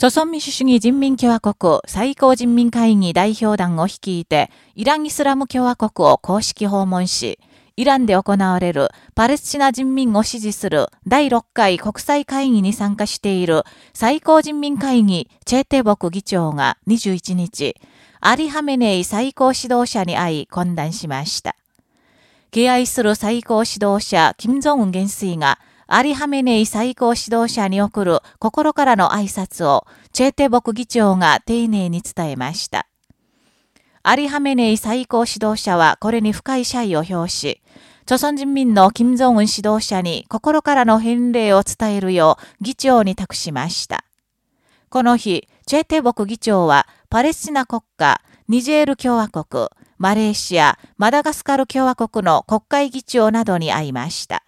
朝鮮民主主義人民共和国最高人民会議代表団を率いて、イランイスラム共和国を公式訪問し、イランで行われるパレスチナ人民を支持する第6回国際会議に参加している最高人民会議チェーテボク議長が21日、アリハメネイ最高指導者に会い懇談しました。敬愛する最高指導者、金正恩元帥がアリハメネイ最高指導者に送る心からの挨拶を、チェーテボク議長が丁寧に伝えました。アリハメネイ最高指導者はこれに深い謝意を表し、朝鮮人民の金正恩指導者に心からの返礼を伝えるよう議長に託しました。この日、チェーテボク議長はパレスチナ国家、ニジェール共和国、マレーシア、マダガスカル共和国の国会議長などに会いました。